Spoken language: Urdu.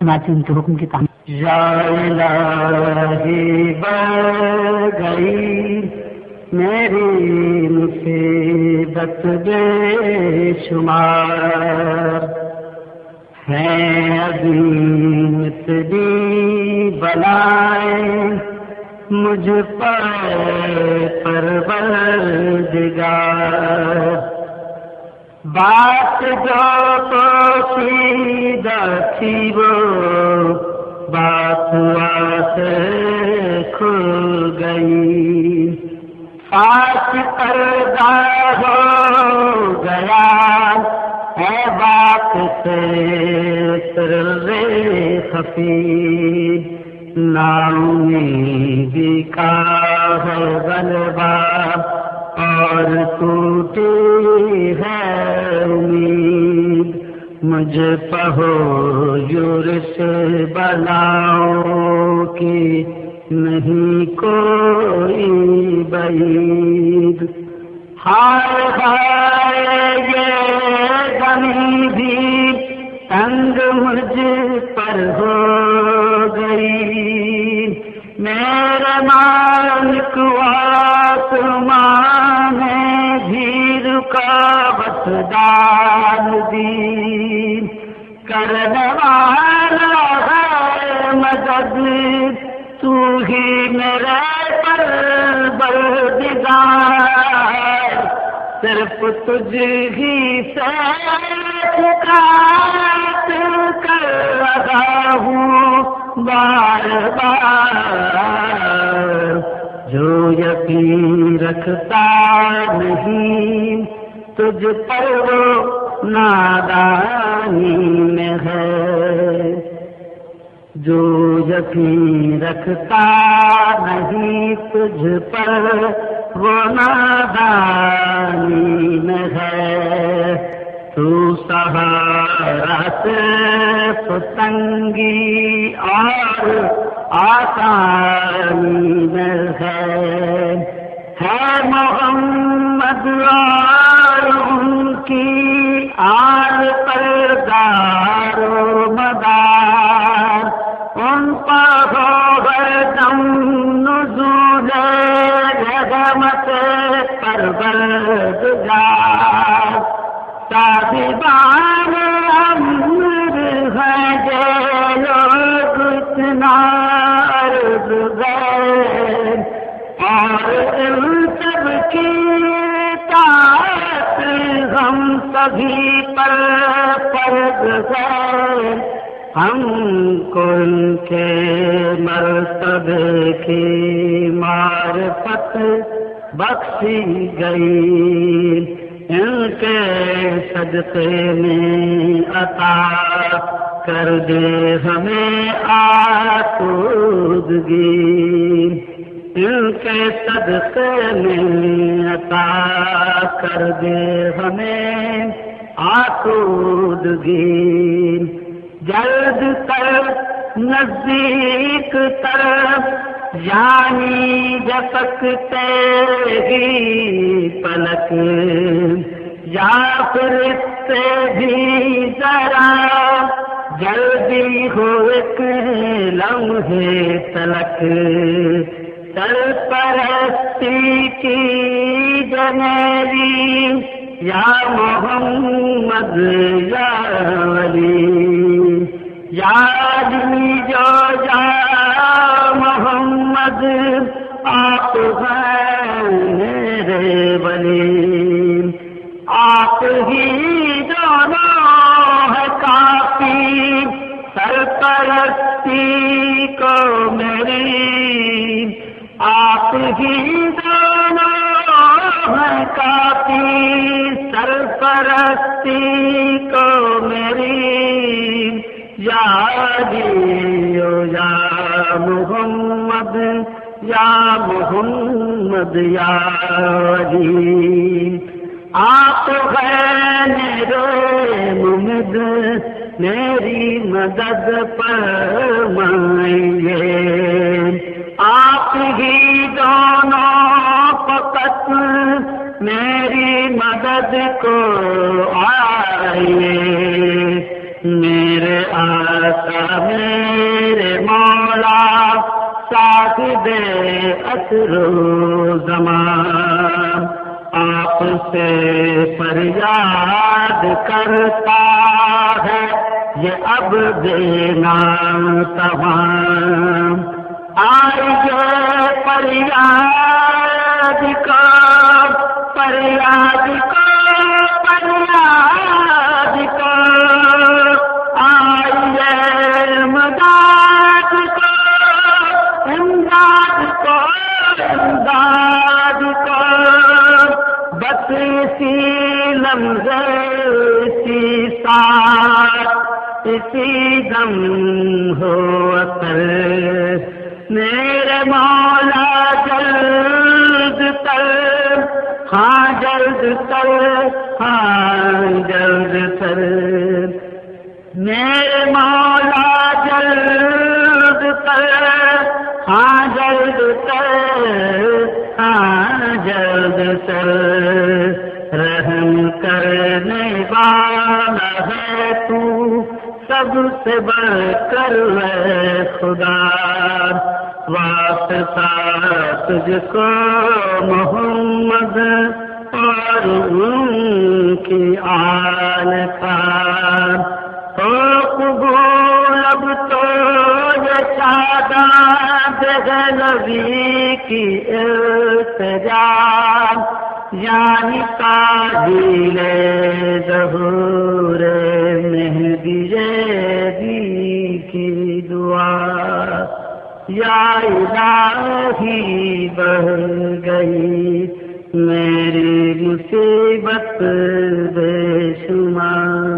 سماعتی ان کے حکم کی۔ تعمیر یا الہی گئی میری مصیبت بے شمار ہے، ابھی اتنی بلائیں مجھ پر پروردگار۔ بات جو تو تھی وہ بات سے کھل گئی آج پردہ ہو گیا ہے بات سے سر خفی نامی کا ہے غلبہ اور ٹوٹی مجھ پہو یور سے بناؤ کی نہیں کوئی بعید۔ ہائے ہائے، یہ زمین بھی تنگ مجھ پر ہو گئی۔ میرے مالک آسمان بھی رکاوٹ ڈال دی۔ والا ہے مدد تو ہی میرے پر بردگار صرف تجھ ہی سے کر رہا ہوں بار بار جو یقین رکھتا نہیں تجھ پر وہ نادانی میں ہے۔ جو یقین رکھتا نہیں تجھ پر، وہ نادانی میں ہے۔ تو سہارا سے تنگی اور آسانی میں ہے۔ ہے محمد اور آر پر دارو مدار، ان پر ہو دم نزول رحمت پر بردگار۔ صاحبان امر ہے جو لوگ اتنا عرض گئے اور ان سب کی ہم سبھی پر فرض ہم کو ان کے مرتبے کی معرفت بخشی گئی۔ ان کے صدقے میں عطا کر دے ہمیں آسودگی۔ ان کے صدقے میں عطا کر دے ہمیں آسودگی۔ جلد تر نزدیک طرف یعنی جپکتے ہی پلک۔ یا پھر اس سے بھی ذرا جلدی ہو ایک لمحے تلک۔ سرپرستی کی جنیری، یا محمد، یا ولی۔ یا جو جا محمد، آپ ہیں میرے ولی۔ آپ ہی دونوں ہے کافی۔ سرپرستی کو میری آپ ہی دونوں ہے کافی سرپرستی کو میری یا جیو یا محمد یا محمد، یا علی آپ ہے میرے ممد میری مدد پر مائیں آپ ہی دونوں فقط میری مدد کو آئیے۔ میرے آقا، میرے مولا ساتھ دے اثر زمان۔ آپ سے فریاد کرتا ہے، یہ اب دینا تمام۔ آئیے فریاد کا فریاد کا فریاد کا۔ آئیے مداد کا، امداد کا امداد کا۔ بس اسی اسی ساتھ، اسی دم ہو اثر۔ میرے مولا جلد تر ہاں جلد تر ہاں جلد تر۔ میرے مولا جلد تر ہاں جلد تر ہاں جلد تر۔ رحم کرنے والا ہے تو سب سے بڑھ کر ہے خدا۔ واسطہ تجھ کو محمد اور ان کی آل کا۔ تو قبول اب تو یہ شاداب نبی کی التجا۔ یعنی تعدیل ظہور یا الہی بہ گئی میری مصیبت بے شمار۔